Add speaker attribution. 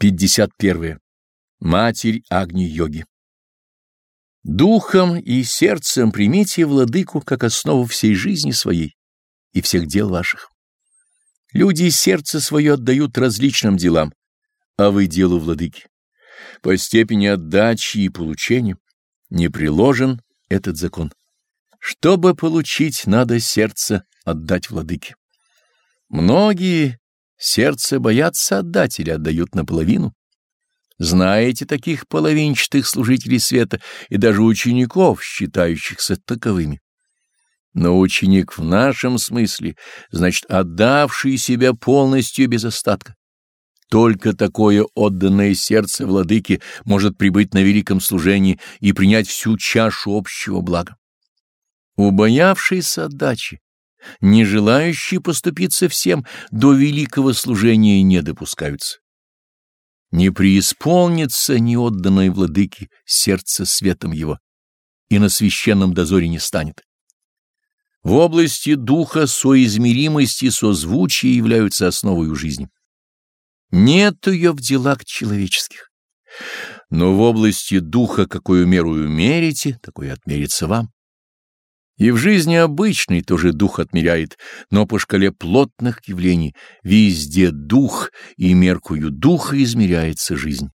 Speaker 1: 51. Матерь Агни-йоги Духом и сердцем примите владыку как основу всей жизни своей и всех дел ваших. Люди сердце свое отдают различным делам, а вы делу владыки. По степени отдачи и получения не приложен этот закон. Чтобы получить, надо сердце отдать владыке. Многие Сердце боятся отдать или отдают наполовину. Знаете таких половинчатых служителей света и даже учеников, считающихся таковыми. Но ученик в нашем смысле, значит, отдавший себя полностью без остатка. Только такое отданное сердце владыки может прибыть на великом служении и принять всю чашу общего блага. Убоявшийся отдачи, не желающие поступиться всем до великого служения не допускаются. Не преисполнится неотданной владыки сердце светом его, и на священном дозоре не станет. В области духа соизмеримости и созвучия являются основой жизни. Нет ее в делах человеческих. Но в области духа, какую меру мерите, такое отмерится вам. И в жизни обычной тоже дух отмеряет, но по шкале плотных явлений везде дух и меркую духа измеряется жизнь.